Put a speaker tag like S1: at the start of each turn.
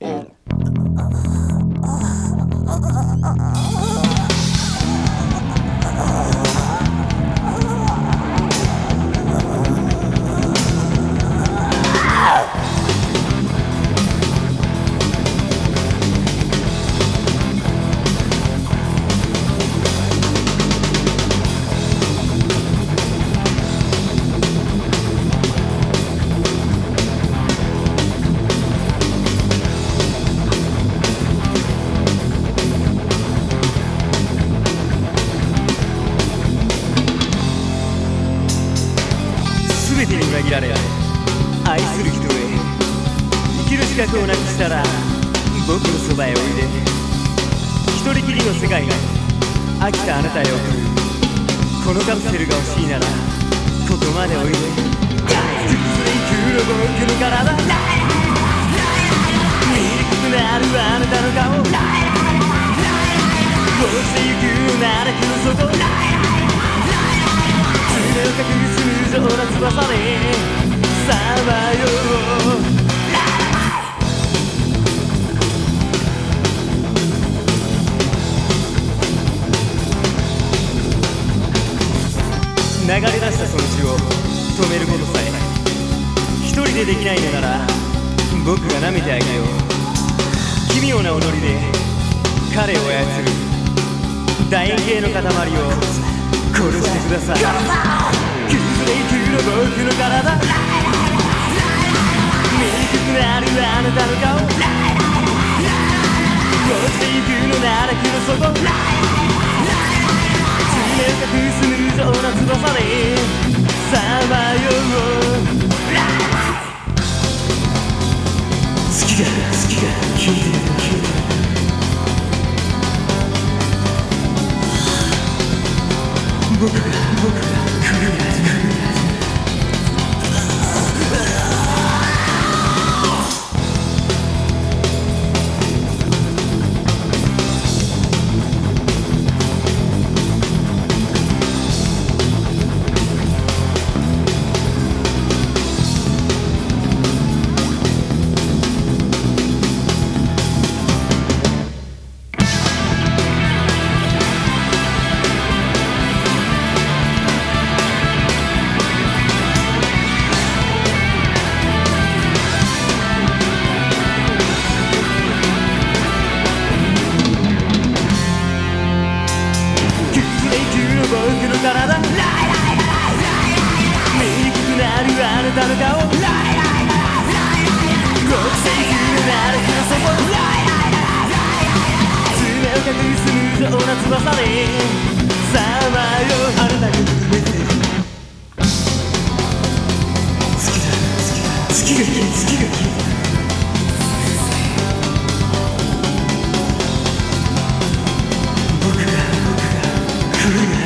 S1: 嗯。
S2: てに裏切られ愛する人へ。生きる資格をなくしたら僕のそばへおいで。一人きりの世界が飽きたあなたへ送る。このカプセルが欲しいならここまでおいで。大空の僕の体。醜くなるあなたの顔。落ちてゆくならくの底。爪を隠す無情な翼でさまよう流れ出したその血を止めることさえ一人でできないのなら僕が舐めてあげよう奇妙な踊りで彼を操る楕円形の塊を殺してください崩れゆくの僕の体。醜くなるあなたの顔。落ちてゆくの奈落の底爪を隠す無情な翼でさまよう。月が月が消えてる消えてる。僕が僕が来るやつ。来るような翼にさまようただがが僕が僕が来るよ